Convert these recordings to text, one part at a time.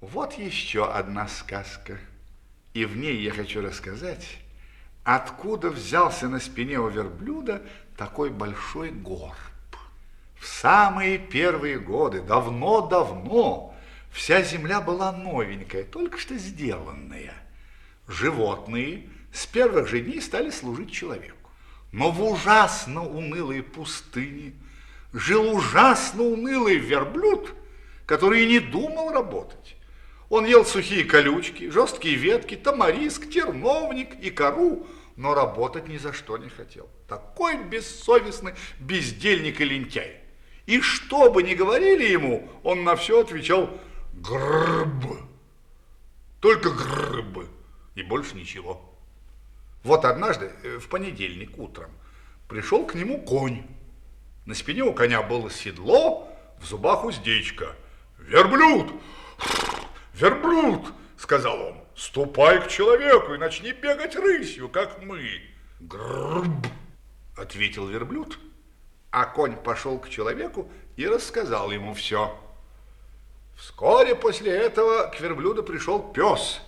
Вот еще одна сказка. И в ней я хочу рассказать, откуда взялся на спине у верблюда такой большой горб. В самые первые годы, давно-давно, вся земля была новенькая, только что сделанная. Животные с первых же дней стали служить человеку. Но в ужасно унылой пустыне жил ужасно унылый верблюд, который и не думал работать. Он ел сухие колючки, жесткие ветки, тамариск, терновник и кору, но работать ни за что не хотел. Такой бессовестный бездельник и лентяй. И что бы ни говорили ему, он на все отвечал «грб». Только «грб» и больше ничего. Вот однажды, э, в понедельник утром, пришел к нему конь. На спине у коня было седло, в зубах уздечка. «Верблюд! Верблюд!» — сказал он. «Ступай к человеку и начни бегать рысью, как мы». «Грб!» — ответил верблюд. А конь пошел к человеку и рассказал ему все. Вскоре после этого к верблюду пришел пес.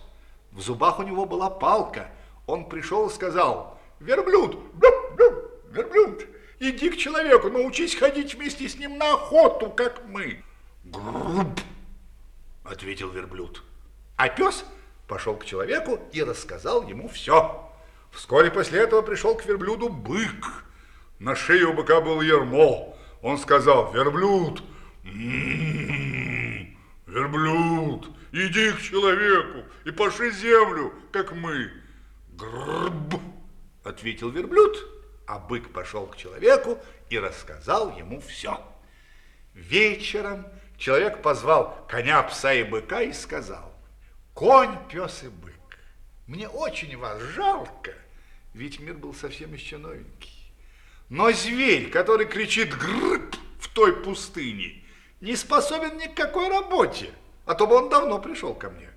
В зубах у него была палка. Он пришел и сказал, верблюд, верблюд, иди к человеку, научись ходить вместе с ним на охоту, как мы. Груб, ответил верблюд. А пес пошел к человеку и рассказал ему все. Вскоре после этого пришел к верблюду бык. На шее у быка был ермо. Он сказал, верблюд, м-м-м, верблюд, иди к человеку и паши землю, как мы. Грб, ответил верблюд, а бык пошел к человеку и рассказал ему все. Вечером человек позвал коня, пса и быка и сказал, конь, пес и бык, мне очень вас жалко, ведь мир был совсем еще новенький. Но зверь, который кричит «грыб» в той пустыне, не способен ни к какой работе, а то бы он давно пришел ко мне.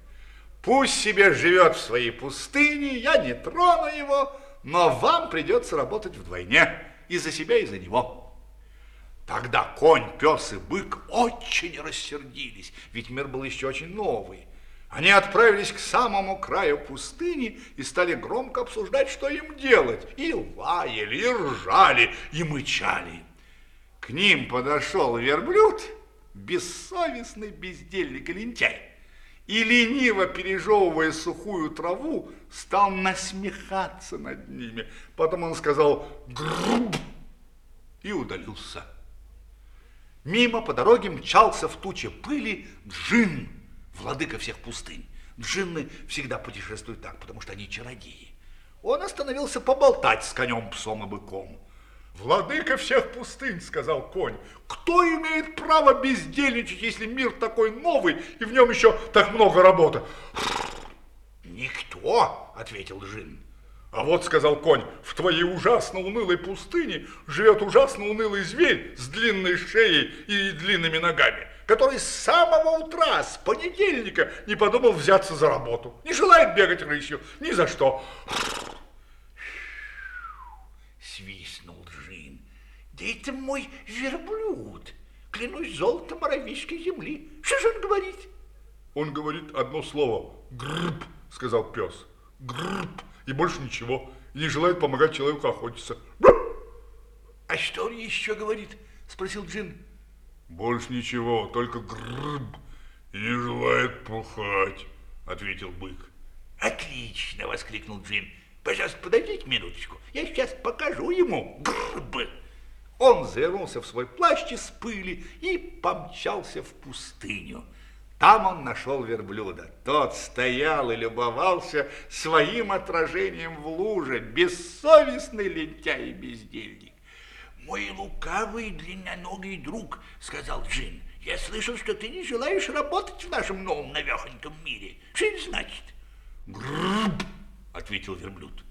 Пусть себе живет в своей пустыне, я не трону его, но вам придется работать вдвойне, и за себя, и за него. Тогда конь, пес и бык очень рассердились, ведь мир был еще очень новый. Они отправились к самому краю пустыни и стали громко обсуждать, что им делать. И лаяли, и ржали, и мычали. К ним подошел верблюд, бессовестный бездельник и лентяй. И лениво пережевывая сухую траву, стал насмехаться над ними. Потом он сказал «груб» и удалился. Мимо по дороге мчался в туче пыли джин владыка всех пустынь. Джинны всегда путешествуют так, потому что они чародеи. Он остановился поболтать с конем, псом и быком. «Владыка всех пустынь», — сказал конь, — «кто имеет право бездельничать, если мир такой новый, и в нем еще так много работы?» «Никто», — ответил Джин. «А вот, — сказал конь, — в твоей ужасно унылой пустыне живет ужасно унылый зверь с длинной шеей и длинными ногами который с самого утра, с понедельника, не подумал взяться за работу. Не желает бегать рысью ни за что. Свистнул Джин. Да это мой верблюд. Клянусь золотом аравийской земли. Что же он говорит? Он говорит одно слово. Грб, сказал пес. Грб. И больше ничего. И не желает помогать человеку охотиться. А что он еще говорит? Спросил Джин. Больше ничего, только грб и не желает пухать, ответил бык. Отлично, воскликнул Джим. Пожалуйста, подождите минуточку, я сейчас покажу ему грб. Он завернулся в свой плащ из пыли и помчался в пустыню. Там он нашел верблюда. Тот стоял и любовался своим отражением в луже, бессовестный лентяй и бездельник. «Мой лукавый длинноногий друг», — сказал Джин, — «я слышал, что ты не желаешь работать в нашем новом навехоньком мире. Что это значит?» «Грб», — ответил верблюд.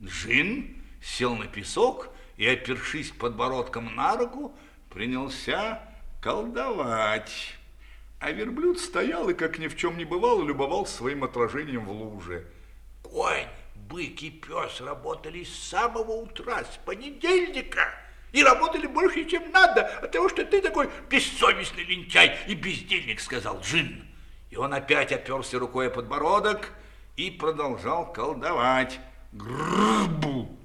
Джин сел на песок и, опершись подбородком на руку, принялся колдовать. А верблюд стоял и, как ни в чем не бывало, любовал своим отражением в луже. Конь, бык и пес работали с самого утра, с понедельника и работали больше, чем надо, от того, что ты такой бессовестный лентяй и бездельник, сказал Джин. И он опять оперся рукой о подбородок и продолжал колдовать. Грбу,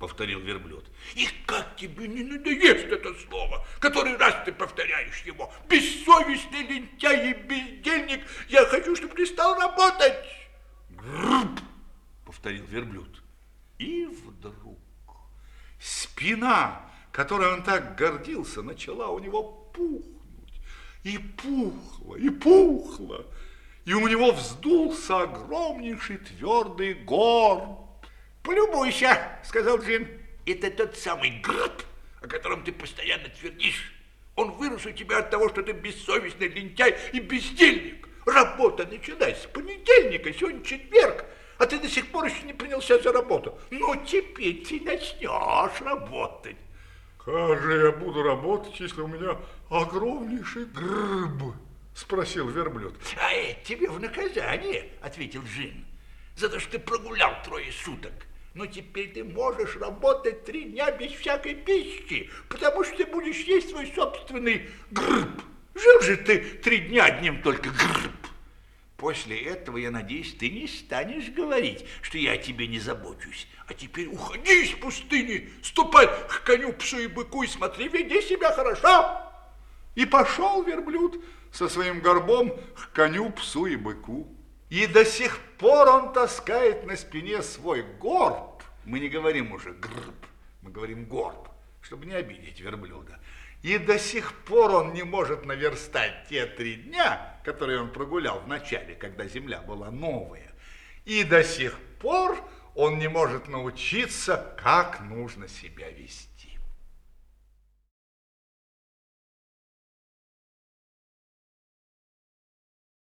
повторил верблюд. И как тебе не надоест это слово, который раз ты повторяешь его? Бессовестный лентяй и бездельник, я хочу, чтобы ты стал работать. Грб, повторил верблюд. И вдруг спина, которой он так гордился, начала у него пухнуть. И пухло, и пухло. И у него вздулся огромнейший твердый горб. Полюбуйся, сказал Джин. Это тот самый гроб, о котором ты постоянно твердишь. Он вырос у тебя от того, что ты бессовестный лентяй и бездельник. Работа начинается с понедельника, сегодня четверг, а ты до сих пор еще не принялся за работу. Ну, теперь ты начнешь работать. Как же я буду работать, если у меня огромнейший грб? Спросил верблюд. А это тебе в наказание, ответил Джин, за то, что ты прогулял трое суток. Но теперь ты можешь работать три дня без всякой пищи, потому что ты будешь есть свой собственный грб. Жил же ты три дня одним только грб. После этого, я надеюсь, ты не станешь говорить, что я о тебе не забочусь. А теперь уходи из пустыни, ступай к коню, псу и быку и смотри, веди себя хорошо. И пошел верблюд со своим горбом к коню, псу и быку. И до сих пор он таскает на спине свой горб. Мы не говорим уже грб, мы говорим горб, чтобы не обидеть верблюда. И до сих пор он не может наверстать те три дня, которые он прогулял в начале, когда земля была новая. И до сих пор он не может научиться, как нужно себя вести.